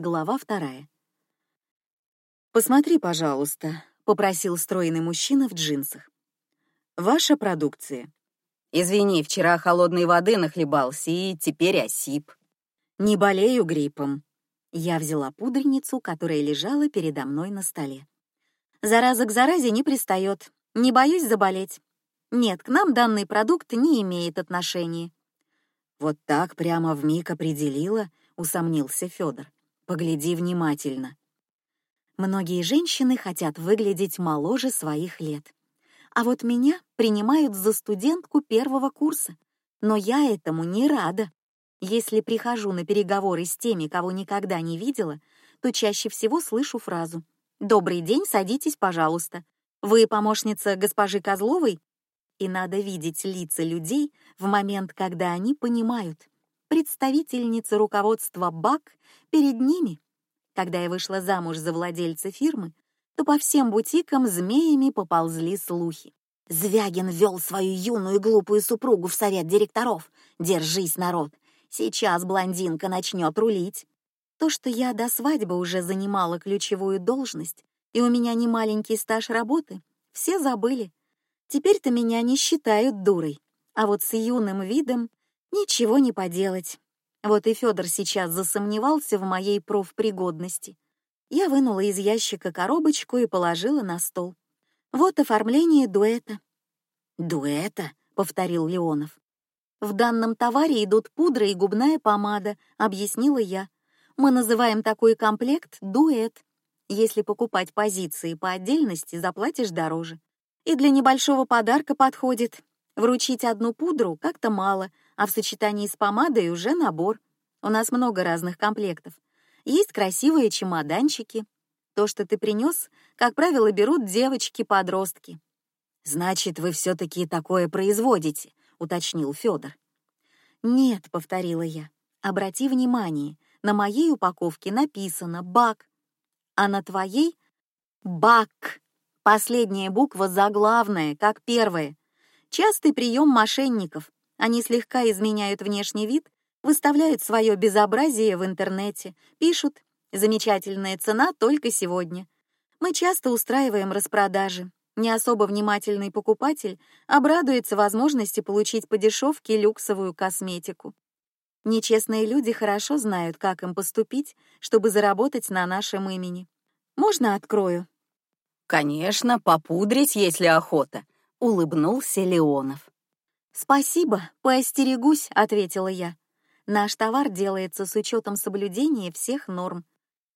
Глава вторая. «Посмотри, пожалуйста», — попросил стройный мужчина в джинсах. «Ваша продукция». «Извини, вчера холодной воды нахлебался и теперь осип». «Не болею гриппом». Я взяла пудреницу, которая лежала передо мной на столе. «Зараза к заразе не пристает. Не боюсь заболеть. Нет, к нам данный продукт не имеет отношения». «Вот так прямо в миг определила», — усомнился Федор. Погляди внимательно. Многие женщины хотят выглядеть моложе своих лет. А вот меня принимают за студентку первого курса. Но я этому не рада. Если прихожу на переговоры с теми, кого никогда не видела, то чаще всего слышу фразу «Добрый день, садитесь, пожалуйста. Вы помощница госпожи Козловой?» И надо видеть лица людей в момент, когда они понимают представительница руководства БАК перед ними. Когда я вышла замуж за владельца фирмы, то по всем бутикам змеями поползли слухи. Звягин вел свою юную глупую супругу в совет директоров. Держись, народ, сейчас блондинка начнет рулить. То, что я до свадьбы уже занимала ключевую должность, и у меня не маленький стаж работы, все забыли. Теперь-то меня не считают дурой, а вот с юным видом Ничего не поделать. Вот и Федор сейчас засомневался в моей профпригодности. Я вынула из ящика коробочку и положила на стол. Вот оформление дуэта. Дуэта, повторил Леонов. В данном товаре идут пудра и губная помада, объяснила я. Мы называем такой комплект дуэт. Если покупать позиции по отдельности, заплатишь дороже. И для небольшого подарка подходит. Вручить одну пудру как-то мало, а в сочетании с помадой уже набор. У нас много разных комплектов. Есть красивые чемоданчики. То, что ты принес, как правило, берут девочки-подростки. Значит, вы все-таки такое производите, уточнил Федор. Нет, повторила я. Обрати внимание, на моей упаковке написано «бак», а на твоей «бак». Последняя буква заглавная, как первая. Частый прием мошенников. Они слегка изменяют внешний вид, выставляют свое безобразие в интернете, пишут «Замечательная цена только сегодня». Мы часто устраиваем распродажи. Не особо внимательный покупатель обрадуется возможности получить по дешевке люксовую косметику. Нечестные люди хорошо знают, как им поступить, чтобы заработать на нашем имени. Можно открою? Конечно, попудрить, если охота, улыбнулся Леонов. «Спасибо, поостерегусь», — ответила я. «Наш товар делается с учетом соблюдения всех норм.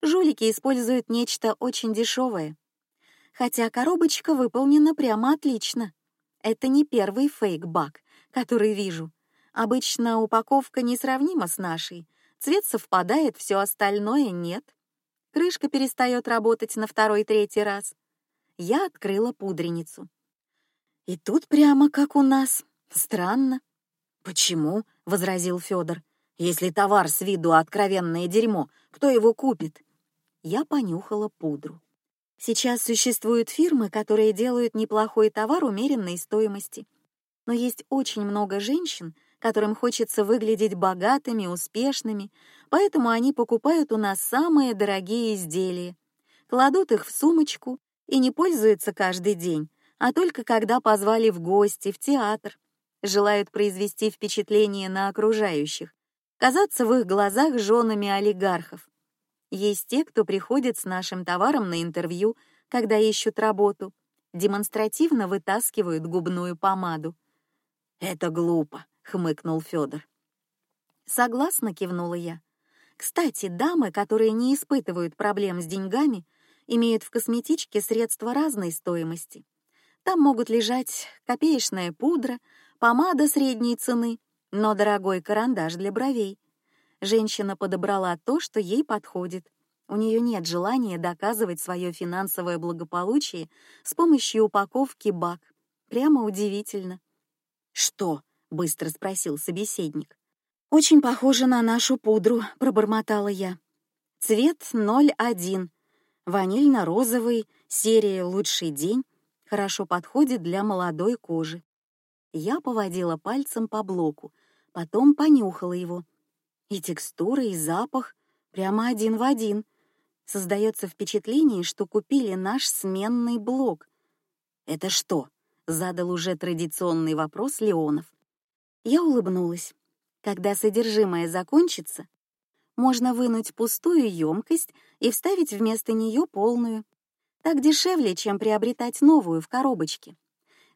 Жулики используют нечто очень дешевое. Хотя коробочка выполнена прямо отлично. Это не первый фейк-баг, который вижу. Обычно упаковка несравнима с нашей. Цвет совпадает, все остальное нет. Крышка перестает работать на второй-третий раз. Я открыла пудреницу. И тут прямо как у нас. Странно. Почему? возразил Федор. Если товар с виду откровенное дерьмо, кто его купит? Я понюхала пудру. Сейчас существуют фирмы, которые делают неплохой товар умеренной стоимости. Но есть очень много женщин, которым хочется выглядеть богатыми, успешными, поэтому они покупают у нас самые дорогие изделия, кладут их в сумочку и не пользуются каждый день, а только когда позвали в гости, в театр желают произвести впечатление на окружающих, казаться в их глазах женами олигархов. Есть те, кто приходит с нашим товаром на интервью, когда ищут работу, демонстративно вытаскивают губную помаду. Это глупо, хмыкнул Федор. Согласно кивнула я. Кстати, дамы, которые не испытывают проблем с деньгами, имеют в косметичке средства разной стоимости. Там могут лежать копеечная пудра, помада средней цены, но дорогой карандаш для бровей. Женщина подобрала то, что ей подходит. У нее нет желания доказывать свое финансовое благополучие с помощью упаковки бак. Прямо удивительно. Что? быстро спросил собеседник. Очень похоже на нашу пудру, пробормотала я. Цвет 01, ванильно-розовый, серия «Лучший день» хорошо подходит для молодой кожи. Я поводила пальцем по блоку, потом понюхала его. И текстура, и запах Прямо один в один. Создается впечатление, что купили наш сменный блок. Это что? Задал уже традиционный вопрос Леонов. Я улыбнулась. Когда содержимое закончится, можно вынуть пустую емкость и вставить вместо нее полную. Так дешевле, чем приобретать новую в коробочке.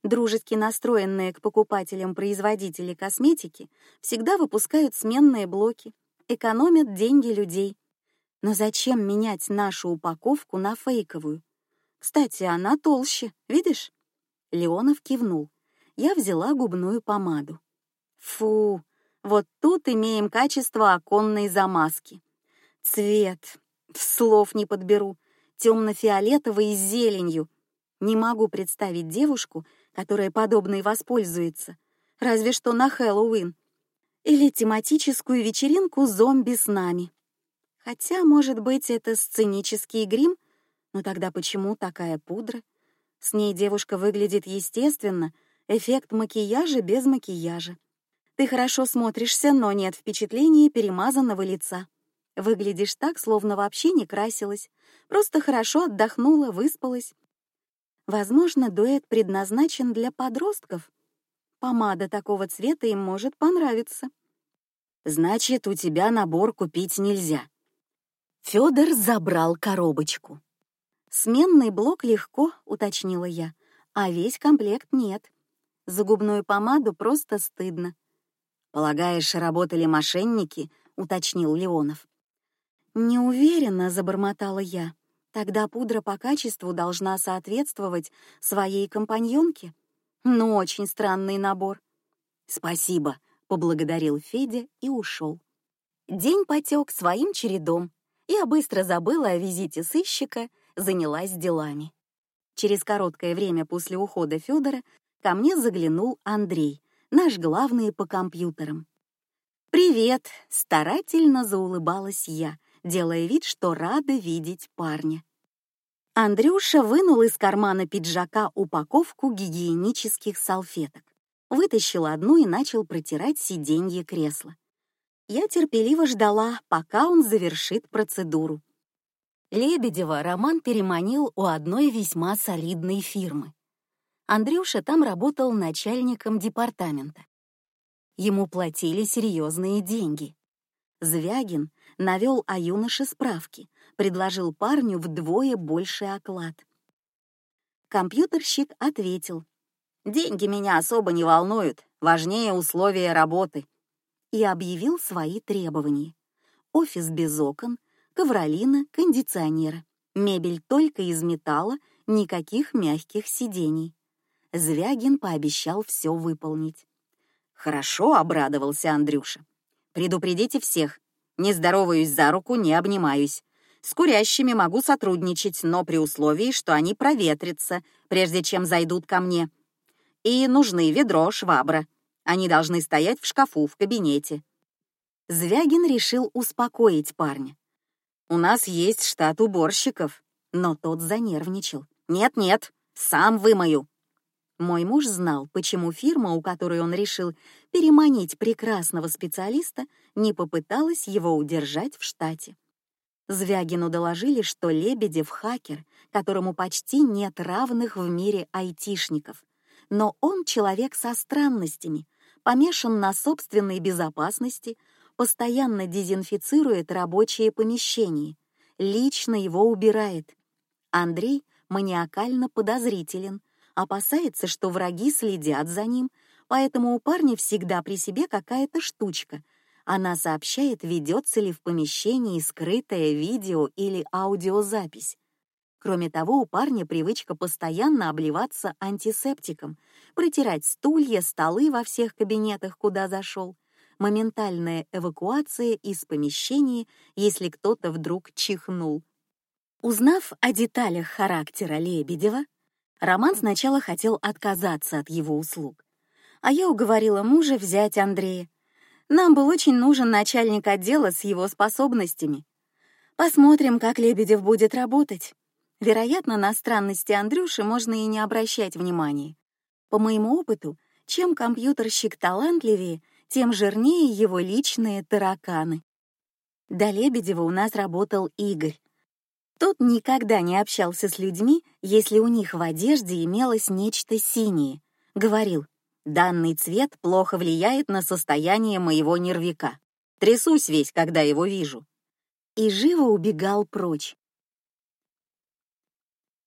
Дружески настроенные к покупателям производители косметики всегда выпускают сменные блоки, экономят деньги людей. Но зачем менять нашу упаковку на фейковую? Кстати, она толще, видишь? Леонов кивнул. Я взяла губную помаду. Фу, вот тут имеем качество оконной замазки. Цвет, слов не подберу, темно-фиолетовый с зеленью. Не могу представить девушку, которая подобной воспользуется, разве что на Хэллоуин. Или тематическую вечеринку зомби с нами. Хотя, может быть, это сценический грим, но тогда почему такая пудра? С ней девушка выглядит естественно, эффект макияжа без макияжа. Ты хорошо смотришься, но нет впечатления перемазанного лица. Выглядишь так, словно вообще не красилась, просто хорошо отдохнула, выспалась. Возможно, дуэт предназначен для подростков. Помада такого цвета им может понравиться. Значит, у тебя набор купить нельзя. Федор забрал коробочку. Сменный блок легко, уточнила я, а весь комплект нет. За губную помаду просто стыдно. Полагаешь, работали мошенники? уточнил Леонов. Не уверена, забормотала я. Тогда пудра по качеству должна соответствовать своей компаньонке. Ну, очень странный набор. Спасибо, поблагодарил Федя и ушел. День потек своим чередом. Я быстро забыла о визите сыщика, занялась делами. Через короткое время после ухода Федора ко мне заглянул Андрей, наш главный по компьютерам. «Привет!» — старательно заулыбалась я, делая вид, что рада видеть парня. Андрюша вынул из кармана пиджака упаковку гигиенических салфеток, вытащил одну и начал протирать сиденье кресла. Я терпеливо ждала, пока он завершит процедуру. Лебедева Роман переманил у одной весьма солидной фирмы. Андрюша там работал начальником департамента. Ему платили серьезные деньги. Звягин навел о юноше справки, предложил парню вдвое больше оклад. Компьютерщик ответил: "Деньги меня особо не волнуют, важнее условия работы", и объявил свои требования: офис без окон, ковролина, кондиционер, мебель только из металла, никаких мягких сидений. Звягин пообещал все выполнить. Хорошо, обрадовался Андрюша. Предупредите всех. Не здороваюсь за руку, не обнимаюсь. С курящими могу сотрудничать, но при условии, что они проветрятся, прежде чем зайдут ко мне. И нужны ведро, швабра. Они должны стоять в шкафу в кабинете. Звягин решил успокоить парня. У нас есть штат уборщиков, но тот занервничал. Нет, нет, сам вымою. Мой муж знал, почему фирма, у которой он решил переманить прекрасного специалиста, не попыталась его удержать в штате. Звягину доложили, что Лебедев хакер, которому почти нет равных в мире айтишников, но он человек со странностями, помешан на собственной безопасности, постоянно дезинфицирует рабочие помещения, лично его убирает. Андрей маниакально подозрителен, опасается, что враги следят за ним, поэтому у парня всегда при себе какая-то штучка. Она сообщает, ведется ли в помещении скрытое видео или аудиозапись. Кроме того, у парня привычка постоянно обливаться антисептиком, протирать стулья, столы во всех кабинетах, куда зашел, моментальная эвакуация из помещения, если кто-то вдруг чихнул. Узнав о деталях характера Лебедева, Роман сначала хотел отказаться от его услуг, а я уговорила мужа взять Андрея. Нам был очень нужен начальник отдела с его способностями. Посмотрим, как Лебедев будет работать. Вероятно, на странности Андрюши можно и не обращать внимания. По моему опыту, чем компьютерщик талантливее, тем жирнее его личные тараканы. До Лебедева у нас работал Игорь. Тот никогда не общался с людьми, если у них в одежде имелось нечто синее. Говорил, данный цвет плохо влияет на состояние моего нервика. Трясусь весь, когда его вижу. И живо убегал прочь.